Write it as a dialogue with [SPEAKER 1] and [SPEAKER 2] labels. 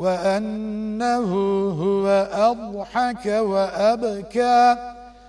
[SPEAKER 1] وأنه هو أضحك وأبكى.